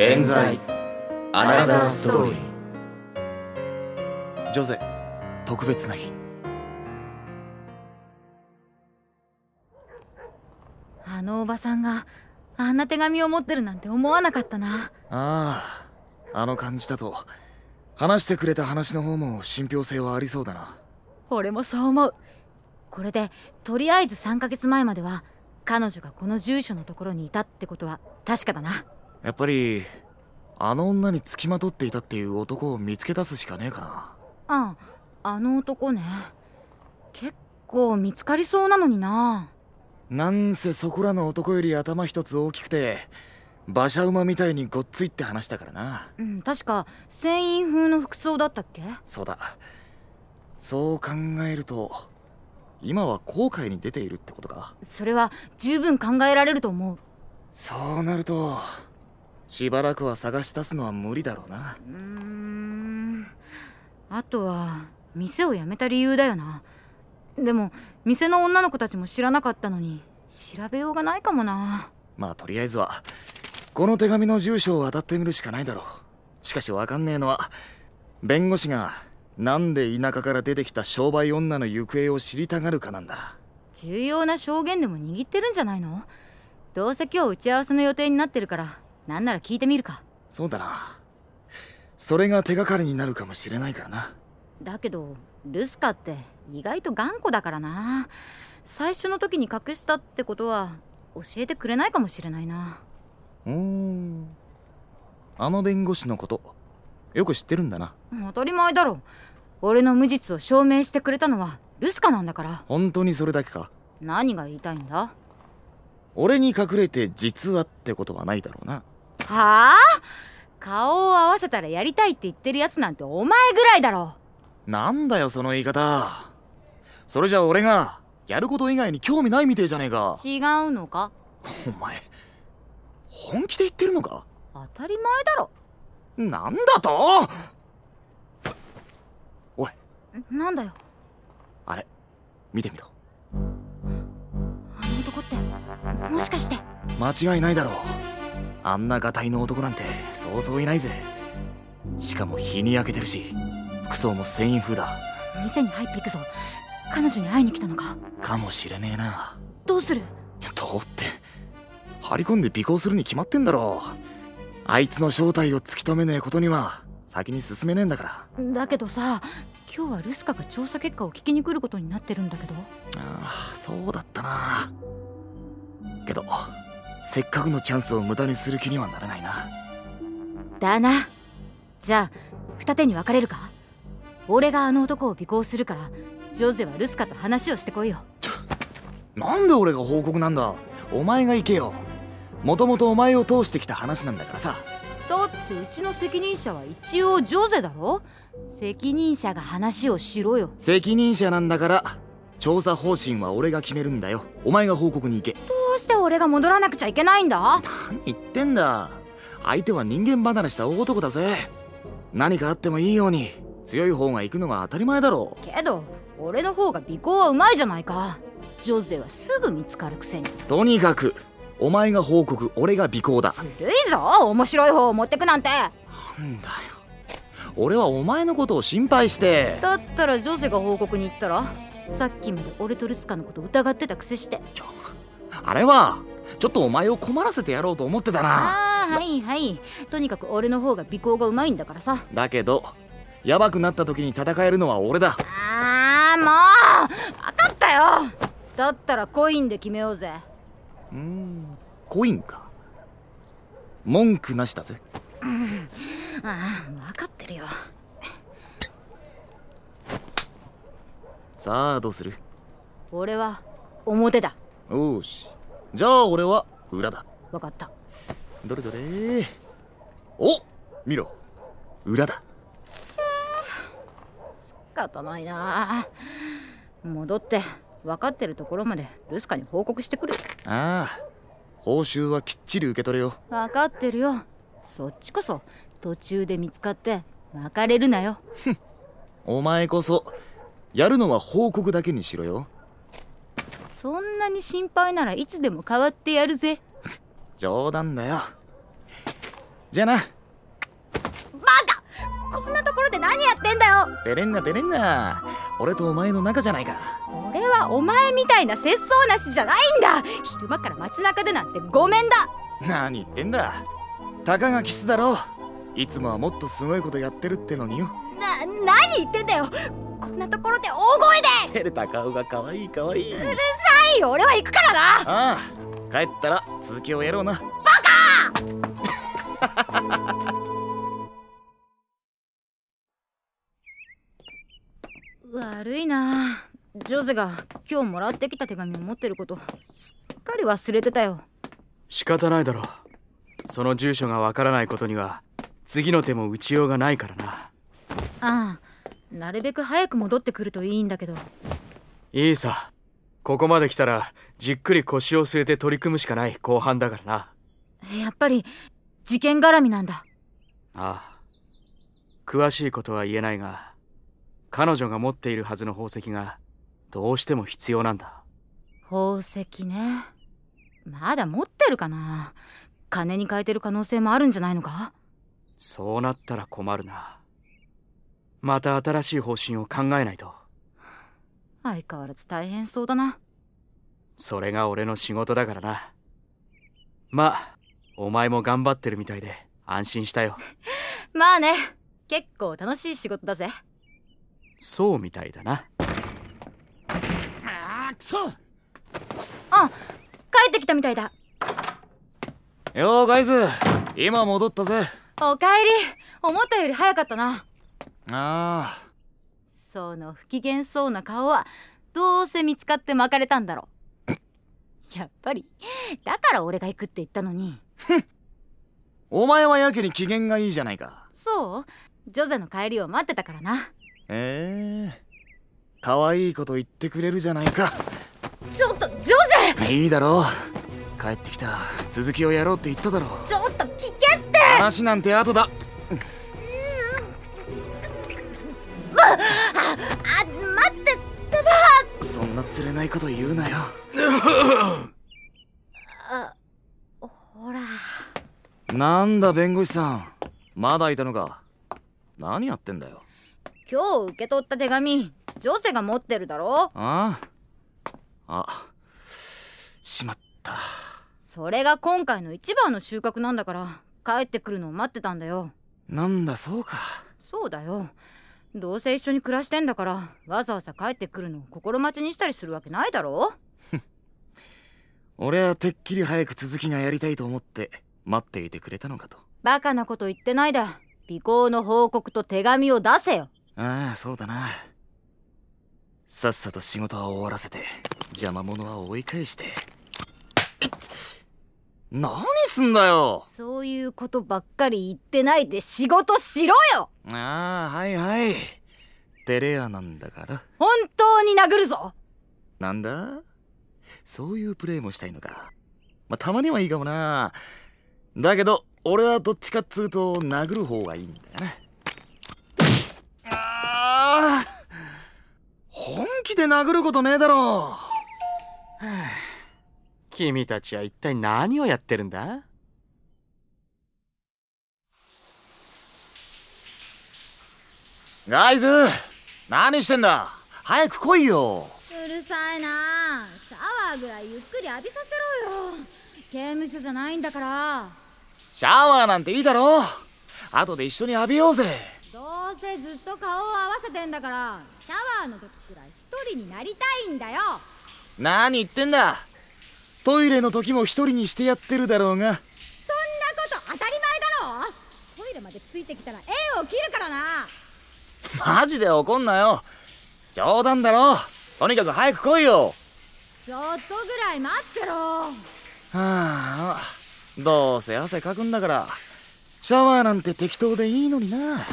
冤罪。アナザーストーリージョゼ特別な日。あのおばさんがあんな手紙を持ってるなんて思わなかったな。あああの感じだと。話してくれた話の方も信憑性はありそうだな。俺もそう思う。これでとりあえず3ヶ月前までは彼女がこの住所のところにいたってことは確かだなやっぱりあの女につきまとっていたっていう男を見つけ出すしかねえかな。あああの男ね。結構見つかりそうなのにな。なんせそこらの男より頭一つ大きくて馬車馬みたいにごっついって話だからな。うん確か船員風の服装だったっけ？そうだ。そう考えると今は航海に出ているってことか。それは十分考えられると思う。そうなるとしばらくは探し出すのは無理だろうな。うーん。あとは店を辞めた理由だよな。でも店の女の子たちも知らなかったのに調べようがないかもな。まあとりあえずはこの手紙の住所を当たってみるしかないだろう。しかしわかんねえのは弁護士がなんで田舎から出てきた商売女の行方を知りたがるかなんだ。重要な証言でも握ってるんじゃないの？どうせ今日打ち合わせの予定になってるからなんなら聞いてみるか。そうだな。それが手がかりになるかもしれないからな。だけどルスカって意外と頑固だからな。最初の時に隠したってことは教えてくれないかもしれないな。うーん。あの弁護士のことよく知ってるんだな。当たり前だろ。俺の無実を証明してくれたのはルスカなんだから。本当にそれだけか。何が言いたいんだ？俺に隠れて実はってことはないだろうなはあ？顔を合わせたらやりたいって言ってるやつなんてお前ぐらいだろ。なんだよその言い方。それじゃ俺がやること以外に興味ないみてえじゃねえか。違うのか？お前本気で言ってるのか？当たり前だろ。なんだと？おい。なんだよ。あれ見てみろ。あの男ってもしかして。間違いないだろうあんなガタイの男なんてそうそういないぜ。しかも日に焼けてるし服装も繊維風だ。店に入っていくぞ。彼女に会いに来たのか。かもしれねえな。どうする？どうって張り込んで尾行するに決まってんだろあいつの正体を突き止めねえことには先に進めねえんだから。だけどさ今日はルスカが調査結果を聞きに来ることになってるんだけど。ああそうだったな。けどせっかくのチャンスを無駄にする気にはならないな。だな。じゃあ二手に分かれるか？俺があの男を尾行するからジョゼはルスカと話をしてこいよ。なんで俺が報告なんだ？お前が行けよ。もともとお前を通してきた話なんだからさ。だってうちの責任者は一応ジョゼだろ？責任者が話をしろよ。責任者なんだから調査方針は俺が決めるんだよ。お前が報告に行け。どうして俺が戻らなくちゃいけないんだ？何言ってんだ。相手は人間離れした大男だぜ。何かあってもいいように。強い方が行くのが当たり前だろけど俺の方が尾行はうまいじゃないか。ジョゼはすぐ見つかるくせに。とにかくお前が報告俺が尾行だ。ずるいぞ面白い方を持ってくなんて。なんだよ。俺はお前のことを心配して。だったらジョゼが報告に行ったら？さっきまで俺とルスカのこと疑ってたくせして。あれはちょっとお前を困らせてやろうと思ってたな。ああはいはい。とにかく俺の方が尾行がうまいんだからさ。だけどヤバくなった時に戦えるのは俺だ。あーもう分かったよ。だったらコインで決めようぜ。うーんコインか。文句なしだぜ。ああ分かってるよさあどうする？俺は表だ。よし。じゃあ俺は裏だ。分かった。どれどれ？お見ろ。裏だ。仕方ないな。戻って分かってるところまでルスカに報告してくるああ報酬はきっちり受け取れよ。分かってるよ。そっちこそ途中で見つかって別れるなよ。お前こそやるのは報告だけにしろよ。そんなに心配ならいつでも変わってやるぜ。冗談だよ。じゃあな。バカ！こんなところで何やってんだよ！照れんな照れんな。俺とお前の仲じゃないか。俺はお前みたいな節操なしじゃないんだ！昼間から街中でなんてごめんだ！何言ってんだ。たかがキスだろいつもはもっとすごいことやってるってのによ。な何言ってんだよこんなところで大声で。照れた顔が可愛い可愛い。はい。俺は行くからな。ああ帰ったら続きをやろうな。悪いな。ジョゼが今日もらってきた手紙を持ってることすっかり忘れてたよ。仕方ないだろ。うその住所がわからないことには次の手も打ちようがないからな。ああなるべく早く戻ってくるといいんだけど。いいさ。ここまで来たらじっくり腰を据えて取り組むしかない後半だからな。やっぱり事件絡みなんだ。ああ。詳しいことは言えないが彼女が持っているはずの宝石がどうしても必要なんだ。宝石ね。まだ持ってるかな。金に変えてる可能性もあるんじゃないのか？そうなったら困るなまた新しい方針を考えないと。相変わらず大変そうだな。それが俺の仕事だからな。まあお前も頑張ってるみたいで安心したよ。まあね結構楽しい仕事だぜ。そうみたいだな。あくそ！あ帰ってきたみたいだ。よーガイズ。今戻ったぜ。おかえり。思ったより早かったなあその不機嫌そうな顔はどうせ見つかって巻かれたんだろ やっぱりだから俺が行くって言ったのに。お前はやけに機嫌がいいじゃないか。そう。ジョゼの帰りを待ってたからな。ええ。可愛いこと言ってくれるじゃないか。ちょっとジョゼ！いいだろう。帰ってきたら続きをやろうって言っただろう。ちょっと聞けって！話なんて後だあ待ってそんな釣れないこと言うなよ。あほら。なんだ弁護士さん。まだいたのか。何やってんだよ。今日受け取った手紙ジョゼが持ってるだろ？ああ。あしまった。それが今回の一番の収穫なんだから帰ってくるのを待ってたんだよ。なんだそうか。そうだよどうせ一緒に暮らしてんだからわざわざ帰ってくるのを心待ちにしたりするわけないだろ？俺はてっきり早く続きがやりたいと思って待っていてくれたのかと。バカなこと言ってないで尾行の報告と手紙を出せよ。ああそうだな。さっさと仕事は終わらせて邪魔者は追い返して何すんだよ。そういうことばっかり言ってないで仕事しろよ。ああはいはい。テレアなんだから。本当に殴るぞ。なんだ？そういうプレイもしたいのか。まあたまにはいいかもな。だけど俺はどっちかっつうと殴る方がいいんだよなあー本気で殴ることねえだろ君たちは一体何をやってるんだ？ガイズ何してんだ？早く来いよ。うるさいな。シャワーぐらいゆっくり浴びさせろよ。刑務所じゃないんだから。シャワーなんていいだろ。後で一緒に浴びようぜ。どうせずっと顔を合わせてんだからシャワーの時くらい一人になりたいんだよ。何言ってんだ？トイレの時も一人にしてやってるだろうが。そんなこと当たり前だろ！トイレまでついてきたら縁を切るからな！マジで怒んなよ。冗談だろ。とにかく早く来いよ。ちょっとぐらい待ってろ！はあどうせ汗かくんだから。シャワーなんて適当でいいのにな。なん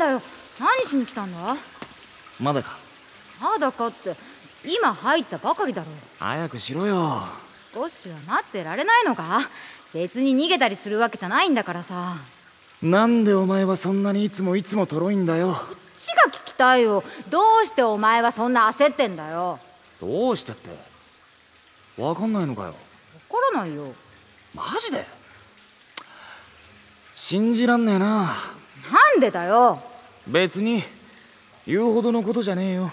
だよ！何しに来たんだ？まだかまだかって今入ったばかりだろ。早くしろよ。少しは待ってられないのか。別に逃げたりするわけじゃないんだからさ。なんでお前はそんなにいつもいつもとろいんだよ。こっちが聞きたいよ。どうしてお前はそんな焦ってんだよ。どうしてって？わかんないのかよ。からないよ。マジで？信じらんねえな。なんでだよ。別に言うほどのことじゃねえよ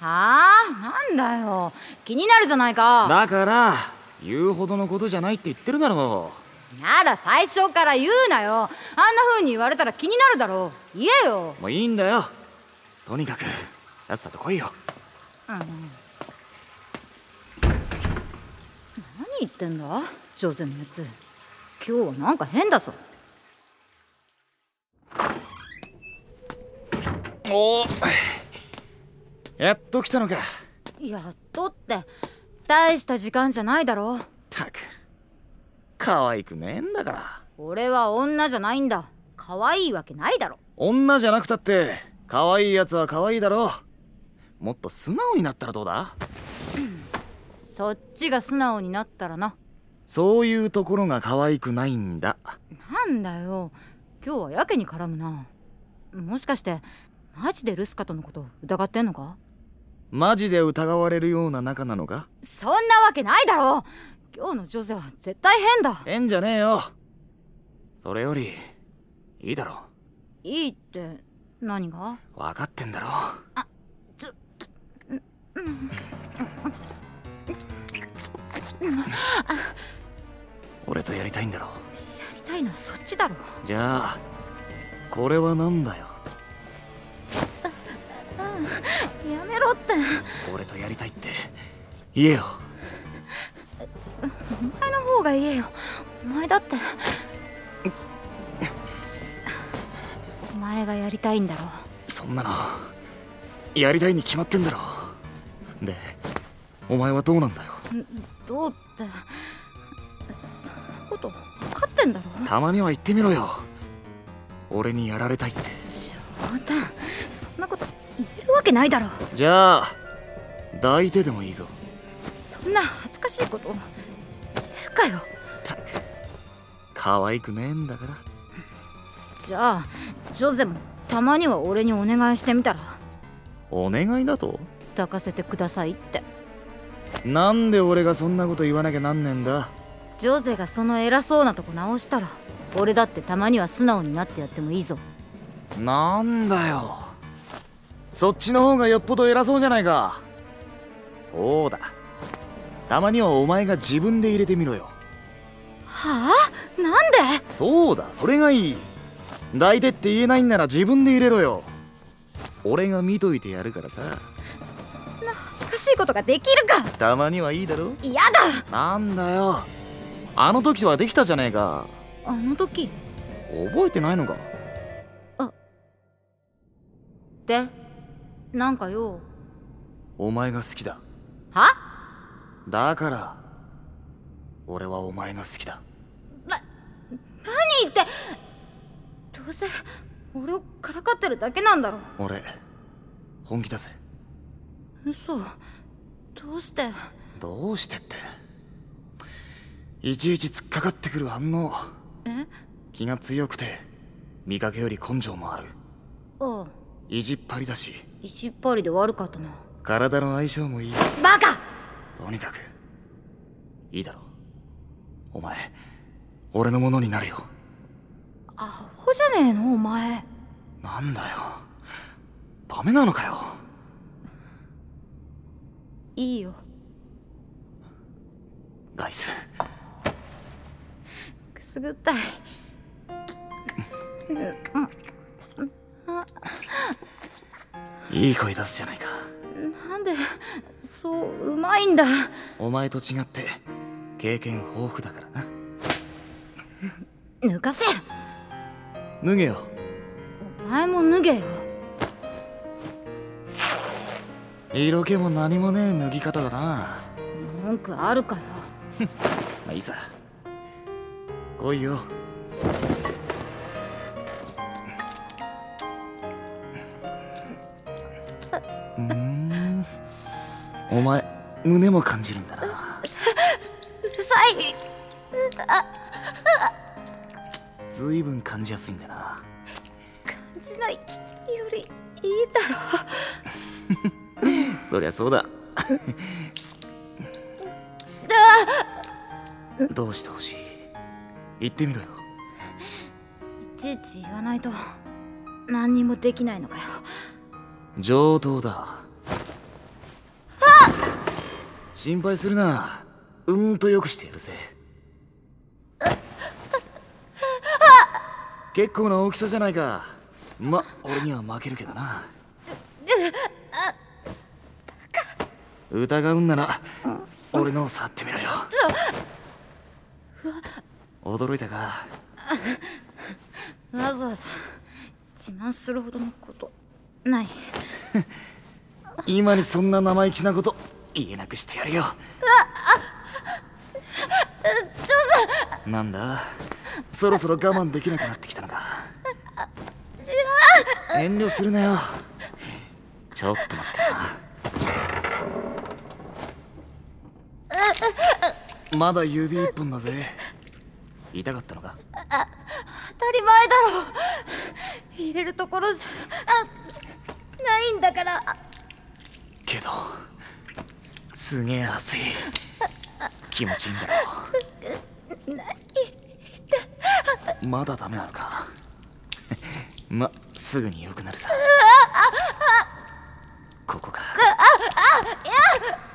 はあ？なんだよ。気になるじゃないか。だから言うほどのことじゃないって言ってるだろなら最初から言うなよ。あんな風に言われたら気になるだろう。言えよ。もういいんだよ。とにかくさっさと来いよ。何言ってんだ？ジョゼのやつ。今日はなんか変だぞ。おやっと来たのか。やっとって大した時間じゃないだろ。たく。可愛くねえんだから。俺は女じゃないんだ。可愛いわけないだろ。女じゃなくたって可愛いやつは可愛いだろもっと素直になったらどうだ？そっちが素直になったらな。そういうところが可愛くないんだ。なんだよ。今日はやけに絡むな。もしかしてマジでルスカとのこと疑ってんのか？マジで疑われるような仲なのか？そんなわけないだろ！今日のジョゼは絶対変だ！変じゃねえよ！それよりいいだろ。いいって何が？分かってんだろ。ちょ俺とやりたいんだろ。やりたいのはそっちだろ。じゃあこれは何だよ？やめろって。俺とやりたいって。言えよ。お前の方が言えよ。お前だって。お前がやりたいんだろ。そんなの。やりたいに決まってんだろ。でお前はどうなんだよ。どうって。そんなこと分かってんだろ。たまには言ってみろよ。俺にやられたいって。冗けないだろ。じゃあ抱いてでもいいぞ。そんな恥ずかしいこと。言えるかよ。たく可愛くねえんだから。じゃあジョゼもたまには俺にお願いしてみたら。お願いだと？抱かせてくださいって。なんで俺がそんなこと言わなきゃなんねんだ？ジョゼがその偉そうなとこ直したら俺だってたまには素直になってやってもいいぞ。なんだよそっちの方がよっぽど偉そうじゃないか。そうだ。たまにはお前が自分で入れてみろよ。はあ？なんで？そうだ。それがいい。抱いてって言えないんなら自分で入れろよ。俺が見といてやるからさ。恥ずかしいことができるか。たまにはいいだろ。嫌だ。なんだよ。あの時はできたじゃねえか。あの時？覚えてないのか？で？なんかよ。お前が好きだ。は？だから俺はお前が好きだ。何言って？どうせ俺をからかってるだけなんだろ。俺本気だぜ。嘘。どうして？どうしてって。いちいち突っかかってくる反応。え？気が強くて見かけより根性もある。ああ意地っ張りだし石っぱりで悪かったな。体の相性もいい。バカ！とにかくいいだろう。お前俺のものになるよ。アホじゃねえの？お前。なんだよ。ダメなのかよ。いいよ。ガイス。くすぐったいいい声出すじゃないか。なんでそううまいんだ。お前と違って経験豊富だからな。抜かせ。脱げよ。お前も脱げよ。色気も何もねえ脱ぎ方だな。文句あるかよ。まあいいさ。来いよお前胸も感じるんだな。うるさい。ずいぶん感じやすいんだな。感じないよりいいだろ そりゃそうだ。どうしてほしい？言ってみろよ。いちいち言わないと何にもできないのかよ。上等だ心配するな。うんとよくしてやるぜ。結構な大きさじゃないか。ま俺には負けるけどな。疑うんなら俺のを触ってみろよ。驚いたか？わざわざ自慢するほどのことない。今にそんな生意気なこと言えなくしてやるよ。なんだ？そろそろ我慢できなくなってきたのか。遠慮するなよ。ちょっと待ってな。まだ指一本だぜ。痛かったのか？当たり前だろ。入れるところじゃあないんだから。けどすげえ熱い。気持ちいいんだろまだダメなのか。ますぐに良くなるさ。ここか。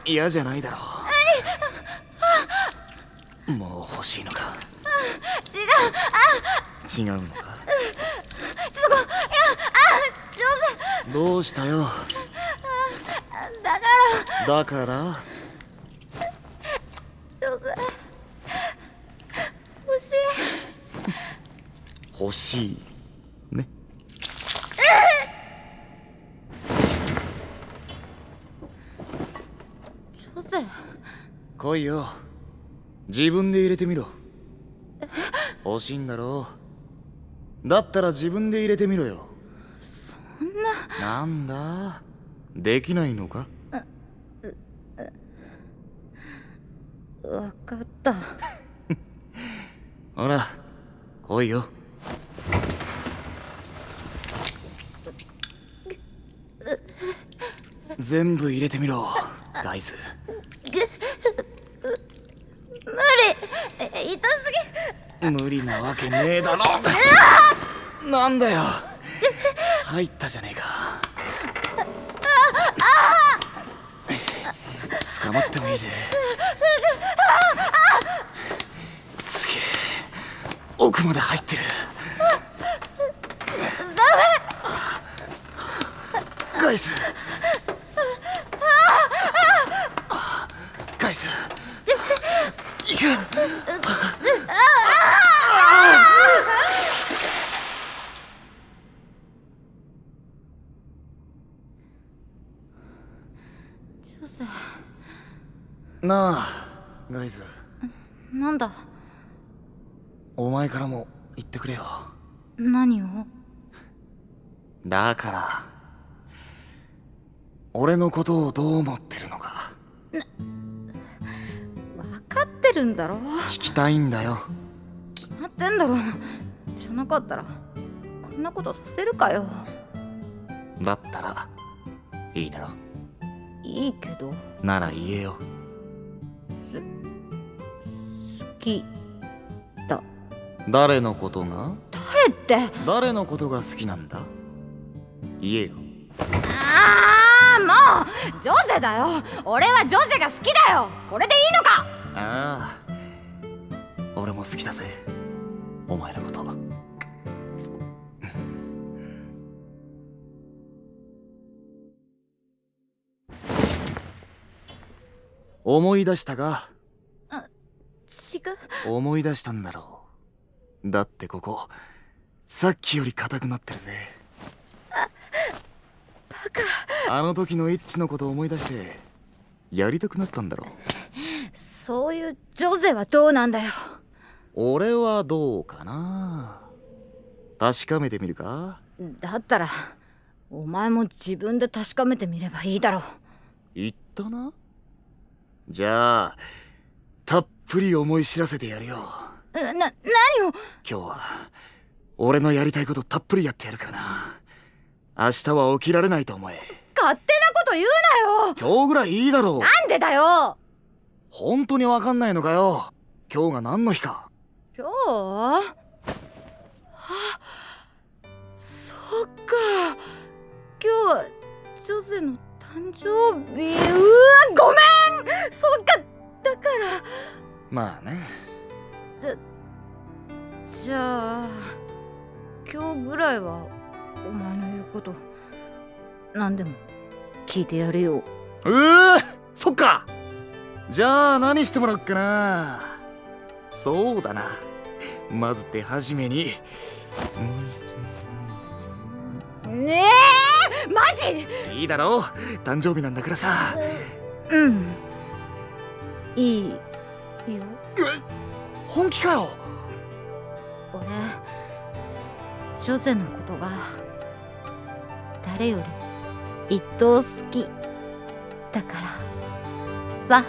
嫌じゃないだろう。もう欲しいのか。違う。違うのか。すごいいやあ上どうしたよ。手だから？だから上手欲しい。欲しい？ね？上手来いよ。自分で入れてみろ。欲しいんだろう。だったら自分で入れてみろよ。そんな。なんだ？できないのか？分かった。ほら来いよ。全部入れてみろガイズ。無理。痛す無理なわけねえだろ。なんだよ。入ったじゃねえか捕まってもいいぜ。すげえ。奥まで入ってる。ガイスガイス行くぎ上手なあガイズ。なんだ？お前からも言ってくれよ。何を？だから俺のことをどう思ってるのか。分かってるんだろ？聞きたいんだよ。決まってんだろ？じゃなかったらこんなことさせるかよ。だったらいいだろ。いいけど。なら言えよき。だ誰のことが？誰って？誰のことが好きなんだ？言えよ。ああもうジョゼだよ。俺はジョゼが好きだよ。これでいいのか？ああ俺も好きだぜ。お前のこと。思い出したか思い出したんだろう。だってここさっきより硬くなってるぜ。バカ。あの時のエッチのこと思い出してやりたくなったんだろう。そういうジョゼはどうなんだよ。俺はどうかな。確かめてみるか？だったらお前も自分で確かめてみればいいだろう。言ったな？じゃあぷり思い知らせてやるよ。な何を？今日は俺のやりたいことたっぷりやってやるからな。明日は起きられないと思え。勝手なこと言うなよ！今日ぐらいいいだろう。なんでだよ！本当にわかんないのかよ。今日が何の日か。今日あそっか。今日はジョゼの誕生日。うわごめん！そっか。だからまあね。じゃあ今日ぐらいはお前の言うこと何でも聞いてやるよ。うーそっか。じゃあ何してもらおっかな。そうだな。まず手始めに。ねえマジ？いいだろう。誕生日なんだからさ。うん。いいよ。本気かよ？俺ジョゼのことが誰より一等好きだから。さ